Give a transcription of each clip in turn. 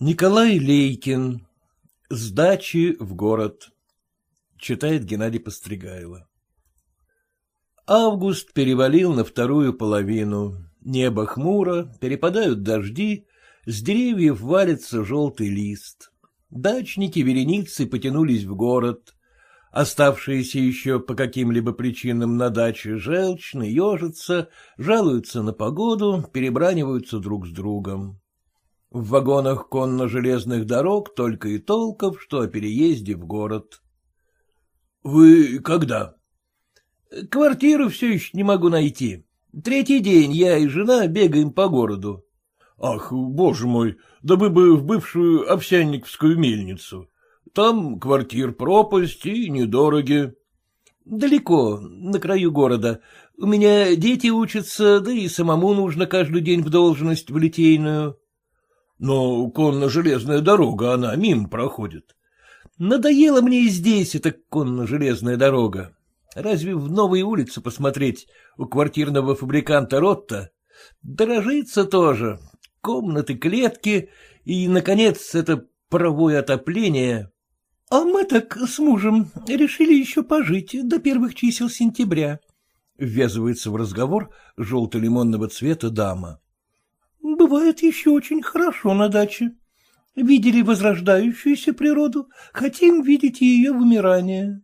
Николай Лейкин. Сдачи в город. Читает Геннадий Постригайло. Август перевалил на вторую половину. Небо хмуро, перепадают дожди, с деревьев валится желтый лист. Дачники вереницы потянулись в город. Оставшиеся еще по каким-либо причинам на даче желчны, ежатся, жалуются на погоду, перебраниваются друг с другом. В вагонах конно-железных дорог только и толков, что о переезде в город. — Вы когда? — Квартиру все еще не могу найти. Третий день я и жена бегаем по городу. — Ах, боже мой, да вы бы в бывшую овсянниковскую мельницу. Там квартир пропасть и недороги. — Далеко, на краю города. У меня дети учатся, да и самому нужно каждый день в должность в литейную. Но конно-железная дорога, она мимо проходит. Надоело мне и здесь эта конно-железная дорога. Разве в новые улицы посмотреть у квартирного фабриканта Ротта? Дорожится тоже. Комнаты, клетки и, наконец, это паровое отопление. А мы так с мужем решили еще пожить до первых чисел сентября. Ввязывается в разговор желто-лимонного цвета дама. Бывает еще очень хорошо на даче. Видели возрождающуюся природу, хотим видеть ее вымирание.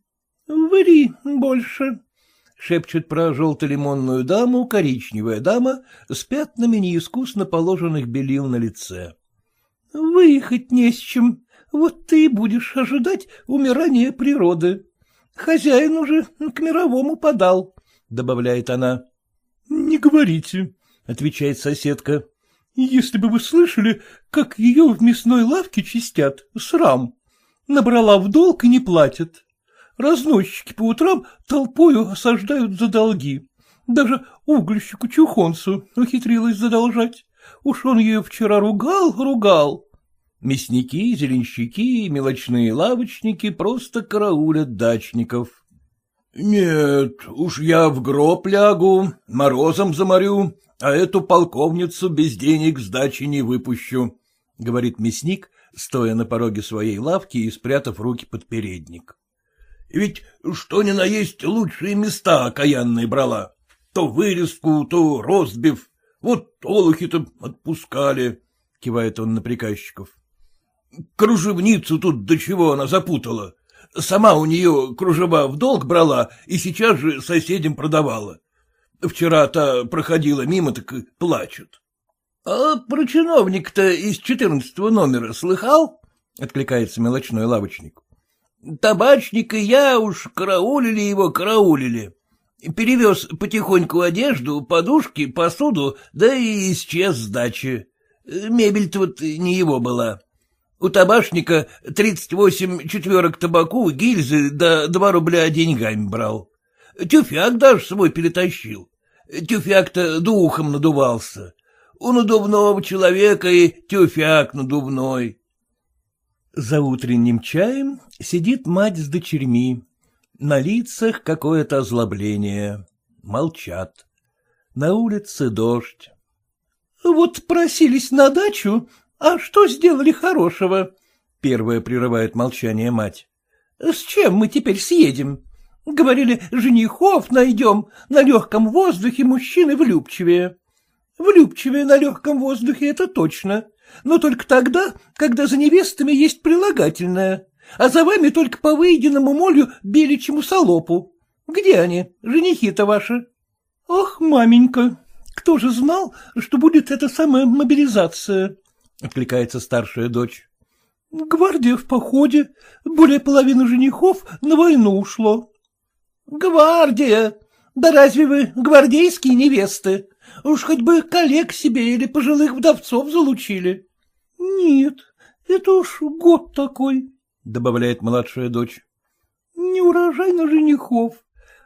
Ври больше, — шепчет про желто-лимонную даму коричневая дама с пятнами неискусно положенных белил на лице. — Выехать не с чем, вот ты будешь ожидать умирания природы. Хозяин уже к мировому подал, — добавляет она. — Не говорите, — отвечает соседка. Если бы вы слышали, как ее в мясной лавке чистят, срам. Набрала в долг и не платят. Разносчики по утрам толпою осаждают за долги. Даже угольщику Чухонцу ухитрилась задолжать. Уж он ее вчера ругал, ругал. Мясники, зеленщики, мелочные лавочники просто караулят дачников. — Нет, уж я в гроб лягу, морозом заморю, а эту полковницу без денег сдачи не выпущу, — говорит мясник, стоя на пороге своей лавки и спрятав руки под передник. — Ведь что ни на есть лучшие места окаянные брала. То вырезку, то розбив. Вот олухи-то отпускали, — кивает он на приказчиков. — Кружевницу тут до чего она запутала. Сама у нее кружева в долг брала и сейчас же соседям продавала. Вчера-то проходила мимо, так и плачут. — А про чиновник-то из четырнадцатого номера слыхал? — откликается мелочной лавочник. — Табачник и я уж караулили его, караулили. Перевез потихоньку одежду, подушки, посуду, да и исчез с дачи. Мебель-то вот не его была. У табашника тридцать восемь четверок табаку, гильзы, да два рубля деньгами брал. Тюфяк даже свой перетащил. Тюфяк-то духом надувался. У надувного человека и тюфяк надувной. За утренним чаем сидит мать с дочерьми. На лицах какое-то озлобление. Молчат. На улице дождь. — Вот просились на дачу, а что сделали хорошего? — первая прерывает молчание мать. — С чем мы теперь съедем? Говорили, женихов найдем, на легком воздухе мужчины влюбчивее. Влюбчивее на легком воздухе, это точно. Но только тогда, когда за невестами есть прилагательное, а за вами только по выеденному молью беличьему солопу. Где они, женихи-то ваши? Ох, маменька, кто же знал, что будет эта самая мобилизация? — откликается старшая дочь. — Гвардия в походе, более половины женихов на войну ушло. — Гвардия! Да разве вы гвардейские невесты? Уж хоть бы коллег себе или пожилых вдовцов залучили. — Нет, это уж год такой, — добавляет младшая дочь. — Не урожай на женихов.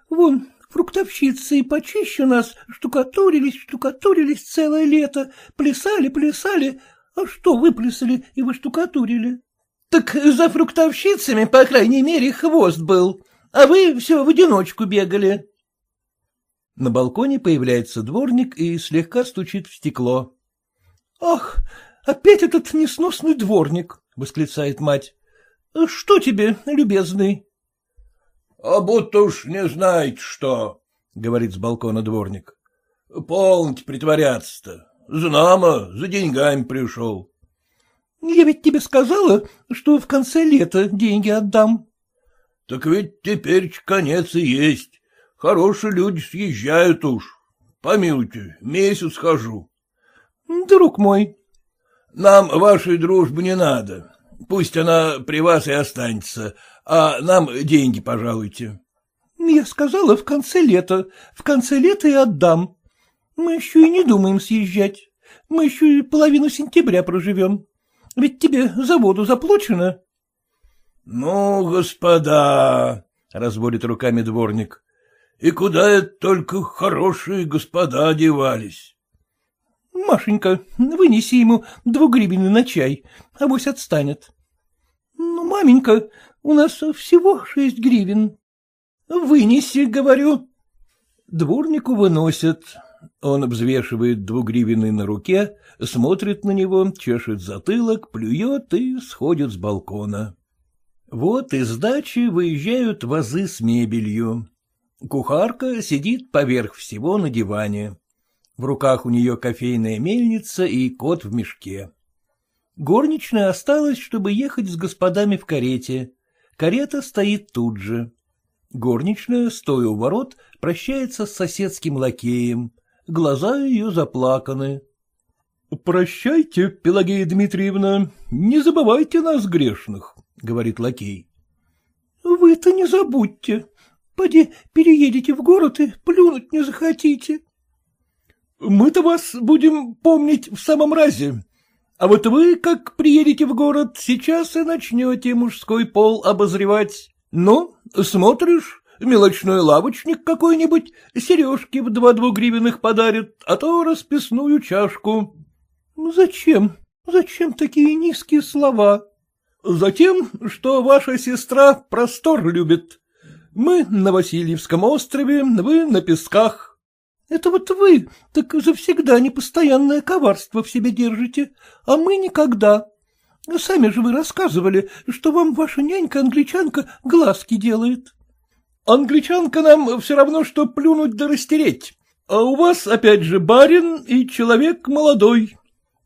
Вон, фруктовщицы и почище нас штукатурились, штукатурились целое лето, плясали, плясали, а что выплясали и выштукатурили? — Так за фруктовщицами, по крайней мере, хвост был, а вы все в одиночку бегали. На балконе появляется дворник и слегка стучит в стекло. — Ах, Опять этот несносный дворник, — восклицает мать. — Что тебе, любезный? — А будто уж не знаете что, — говорит с балкона дворник. — Полните притворяться-то. Знамо, за деньгами пришел. — Я ведь тебе сказала, что в конце лета деньги отдам. — Так ведь теперь конец и есть. Хорошие люди съезжают уж. Помилуйте, месяц хожу. — Друг мой, нам вашей дружбы не надо. Пусть она при вас и останется, а нам деньги пожалуйте. — Я сказала в конце лета. В конце лета и отдам. Мы еще и не думаем съезжать. Мы еще и половину сентября проживем. Ведь тебе за воду заплачено. — Ну, господа, — разводит руками дворник, — и куда это только хорошие господа одевались? — Машенька, вынеси ему двугривенный на чай, авось отстанет. — Ну, маменька, у нас всего шесть гривен. — Вынеси, говорю. Дворнику выносят. Он взвешивает двугривенный на руке, смотрит на него, чешет затылок, плюет и сходит с балкона. Вот из дачи выезжают вазы с мебелью. Кухарка сидит поверх всего на диване. В руках у нее кофейная мельница и кот в мешке. Горничная осталась, чтобы ехать с господами в карете. Карета стоит тут же. Горничная, стоя у ворот, прощается с соседским лакеем. Глаза ее заплаканы. — Прощайте, Пелагея Дмитриевна, не забывайте нас, грешных, — говорит лакей. — Вы-то не забудьте. Поди переедете в город и плюнуть не захотите. Мы-то вас будем помнить в самом разе. А вот вы, как приедете в город, сейчас и начнете мужской пол обозревать. Ну, смотришь, мелочной лавочник какой-нибудь сережки в два двугривенных подарит, а то расписную чашку. — Зачем? Зачем такие низкие слова? — Затем, что ваша сестра простор любит. Мы на Васильевском острове, вы на песках. — Это вот вы так завсегда непостоянное коварство в себе держите, а мы никогда. Сами же вы рассказывали, что вам ваша нянька-англичанка глазки делает. — Англичанка нам все равно, что плюнуть да растереть. А у вас опять же барин и человек молодой.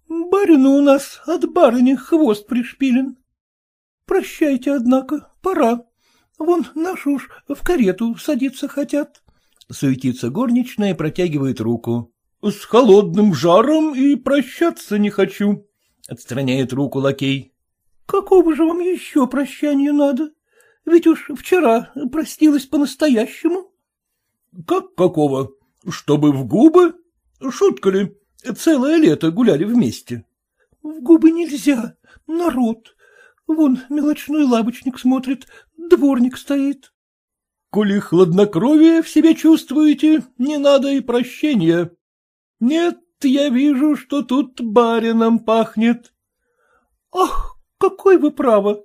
Барину у нас от барыни хвост пришпилен. Прощайте, однако, пора. Вон наши уж в карету садиться хотят. Суетится горничная и протягивает руку. — С холодным жаром и прощаться не хочу, — отстраняет руку лакей. — Какого же вам еще прощания надо? Ведь уж вчера простилась по-настоящему. — Как какого? Чтобы в губы? Шутка ли? Целое лето гуляли вместе. — В губы нельзя, народ. Вон мелочной лавочник смотрит, дворник стоит. Коли хладнокровие в себе чувствуете, не надо и прощения. Нет, я вижу, что тут барином пахнет. Ах, какой вы право!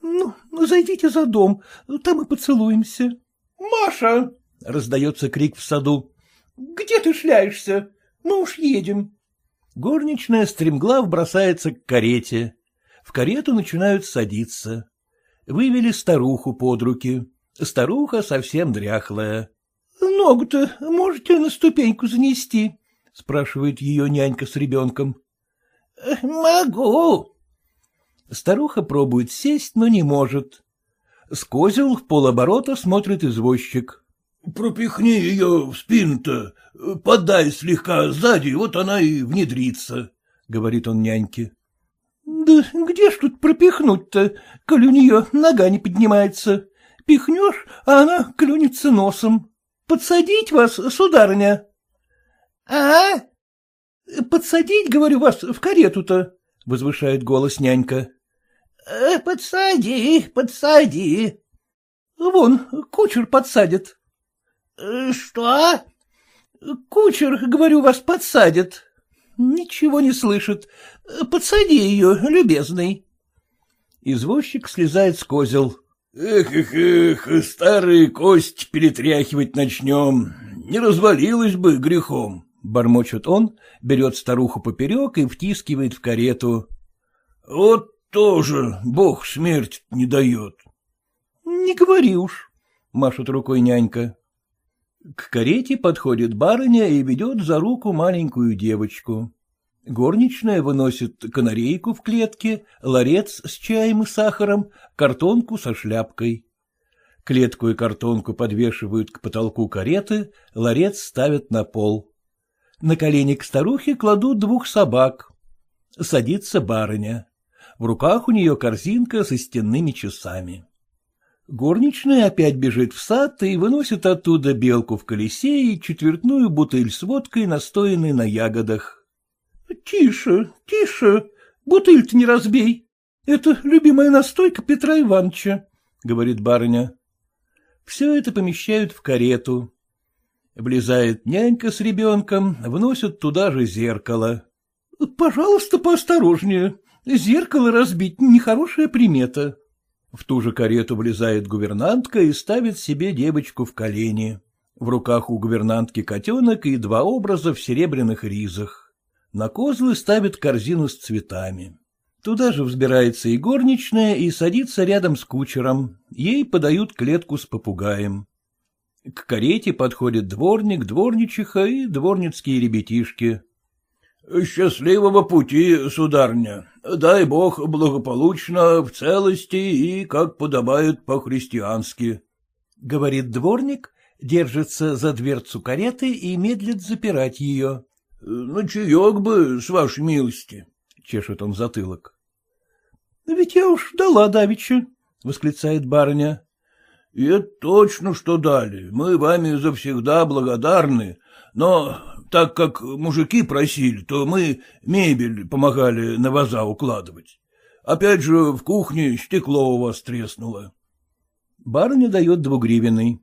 Ну, зайдите за дом, там и поцелуемся. Маша! — раздается крик в саду. — Где ты шляешься? Мы уж едем. Горничная стремглав бросается к карете. В карету начинают садиться. Вывели старуху под руки. Старуха совсем дряхлая. — Ногу-то можете на ступеньку занести? — спрашивает ее нянька с ребенком. — Могу. Старуха пробует сесть, но не может. С козел в полоборота смотрит извозчик. — Пропихни ее в спину-то, подай слегка сзади, вот она и внедрится, — говорит он няньке. — Да где ж тут пропихнуть-то, коль у нее нога не поднимается? Пихнешь, а она клюнется носом. Подсадить вас, сударыня? — А? — Подсадить, говорю, вас в карету-то, — возвышает голос нянька. «Э, — Подсади, подсади. — Вон, кучер подсадит. «Э, — Что? — Кучер, говорю, вас подсадит. Ничего не слышит. Подсади ее, любезный. Извозчик слезает с козел. Эх, эх, эх, старые кости перетряхивать начнем. Не развалилась бы грехом. — бормочет он, берет старуху поперек и втискивает в карету. — Вот тоже бог смерть не дает. — Не говори уж, — машет рукой нянька. К карете подходит барыня и ведет за руку маленькую девочку. Горничная выносит канарейку в клетке, ларец с чаем и сахаром, картонку со шляпкой. Клетку и картонку подвешивают к потолку кареты, ларец ставят на пол. На колени к старухе кладут двух собак. Садится барыня. В руках у нее корзинка со стенными часами. Горничная опять бежит в сад и выносит оттуда белку в колесе и четвертную бутыль с водкой, настоянной на ягодах. — Тише, тише, бутыль-то не разбей. Это любимая настойка Петра Ивановича, — говорит барыня. Все это помещают в карету. Влезает нянька с ребенком, вносят туда же зеркало. — Пожалуйста, поосторожнее. Зеркало разбить — нехорошая примета. В ту же карету влезает гувернантка и ставит себе девочку в колени. В руках у гувернантки котенок и два образа в серебряных ризах. На козлы ставит корзину с цветами. Туда же взбирается и горничная и садится рядом с кучером. Ей подают клетку с попугаем. К карете подходит дворник, дворничиха и дворницкие ребятишки. — Счастливого пути, сударня. Дай бог благополучно, в целости и, как подобает, по-христиански. — говорит дворник, держится за дверцу кареты и медлит запирать ее. — На чаек бы, с вашей милости, — чешет он затылок. — Ведь я уж дала давеча, — восклицает барыня. — И это точно, что дали. Мы вами завсегда благодарны, но так как мужики просили, то мы мебель помогали на ваза укладывать. Опять же, в кухне стекло у вас треснуло. Барыня дает двугривенный.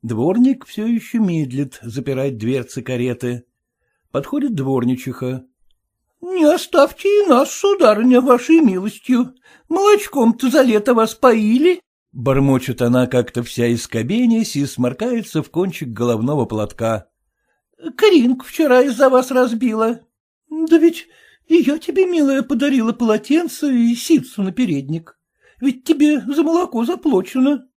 Дворник все еще медлит запирать дверцы кареты. Подходит дворничиха. — Не оставьте и нас, сударыня, вашей милостью. Молочком-то за лето вас поили. Бормочет она как-то вся искобенясь и сморкается в кончик головного платка. Каринка вчера из-за вас разбила. Да ведь я тебе, милая, подарила полотенце и ситцу на передник. Ведь тебе за молоко заплачено.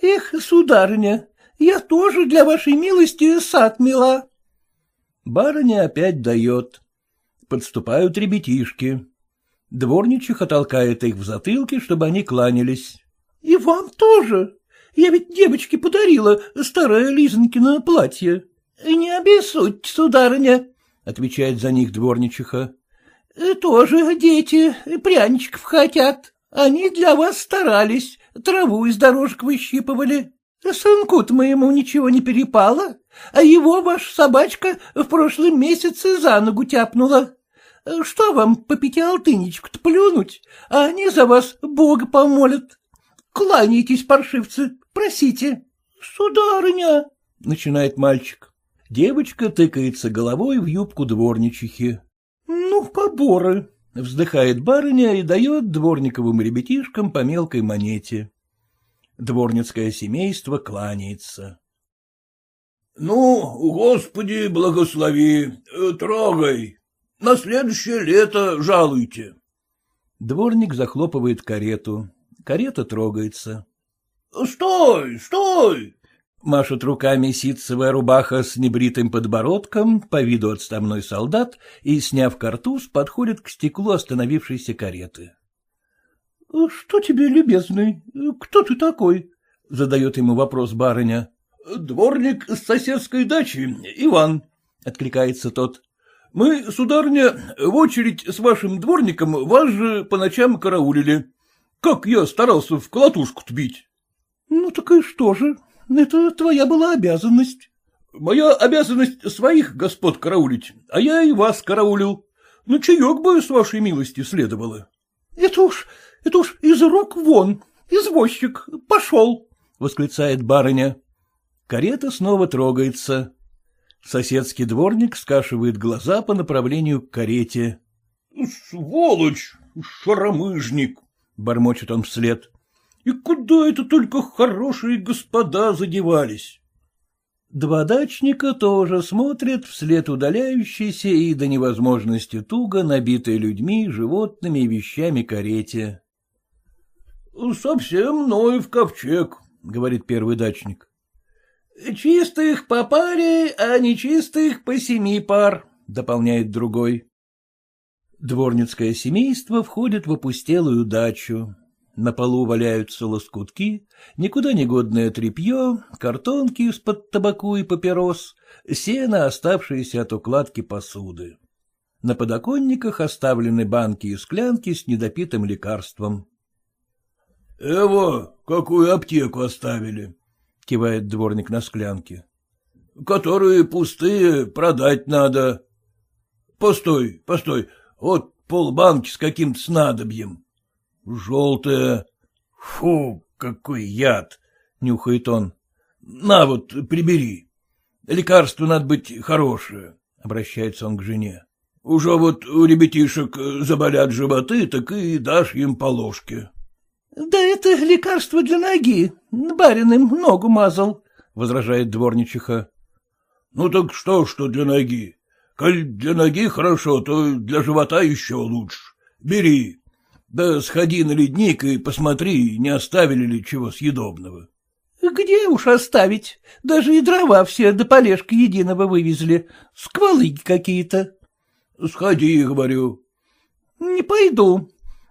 Эх, сударыня, я тоже для вашей милости сад мила. Барыня опять дает. Подступают ребятишки. Дворничиха толкает их в затылке, чтобы они кланялись. — И вам тоже. Я ведь девочке подарила старое Лизонькино платье. — Не обессудьте, сударыня, — отвечает за них дворничиха. — Тоже дети пряничков хотят. Они для вас старались, траву из дорожек выщипывали. Сынку-то моему ничего не перепало, а его ваша собачка в прошлом месяце за ногу тяпнула. Что вам по пятиалтынечку-то плюнуть, а они за вас Бога помолят. Кланяйтесь, паршивцы, просите. — Сударыня, — начинает мальчик. Девочка тыкается головой в юбку дворничихи. — Ну, поборы! — вздыхает барыня и дает дворниковым ребятишкам по мелкой монете. Дворницкое семейство кланяется. — Ну, Господи, благослови, трогай. На следующее лето жалуйте. Дворник захлопывает карету. Карета трогается. — Стой, стой! Машет руками ситцевая рубаха с небритым подбородком, по виду отставной солдат, и, сняв картуз, подходит к стеклу остановившейся кареты. — Что тебе, любезный? Кто ты такой? — задает ему вопрос барыня. — Дворник с соседской дачи, Иван, — откликается тот. — Мы, сударня, в очередь с вашим дворником вас же по ночам караулили. Как я старался в колотушку-то бить. — Ну так и что же? Это твоя была обязанность. — Моя обязанность своих господ караулить, а я и вас караулил. Ну, чаек бы с вашей милости следовало. — Это уж, это уж из рук вон, извозчик, пошел, — восклицает барыня. Карета снова трогается. Соседский дворник скашивает глаза по направлению к карете. — Сволочь, шаромыжник! — бормочет он вслед. И куда это только хорошие господа задевались? Два дачника тоже смотрят вслед удаляющейся и до невозможности туго набитой людьми, животными и вещами карете. — Совсем мной в ковчег, — говорит первый дачник. — Чистых по паре, а нечистых по семи пар, — дополняет другой. Дворницкое семейство входит в опустелую дачу. На полу валяются лоскутки, никуда не годное тряпье, картонки из-под табаку и папирос, сено, оставшееся от укладки посуды. На подоконниках оставлены банки и склянки с недопитым лекарством. — Эво, какую аптеку оставили? — кивает дворник на склянке. — Которые пустые продать надо. — Постой, постой, вот полбанки с каким-то снадобьем. Желтая. Фу, какой яд! — нюхает он. — На вот, прибери. Лекарство надо быть хорошее, — обращается он к жене. Уже вот у ребятишек заболят животы, так и дашь им по ложке. — Да это лекарство для ноги. Барин им ногу мазал, — возражает дворничиха. — Ну так что, что для ноги? Коль для ноги хорошо, то для живота еще лучше. Бери. Да сходи на ледник и посмотри, не оставили ли чего съедобного. — Где уж оставить? Даже и дрова все до полежка единого вывезли. Сквалыги какие-то. — Сходи, говорю. — Не пойду.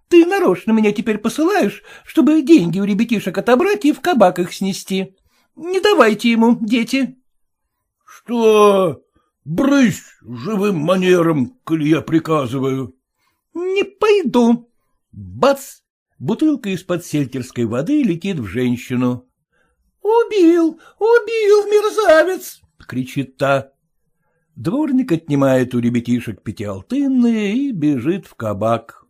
Ты нарочно меня теперь посылаешь, чтобы деньги у ребятишек отобрать и в кабак их снести. Не давайте ему, дети. — Что? Брысь живым манером, коли я приказываю. — Не пойду. Бац! Бутылка из-под сельтерской воды летит в женщину. — Убил, убил, мерзавец! — кричит та. Дворник отнимает у ребятишек пятиалтынные и бежит в кабак.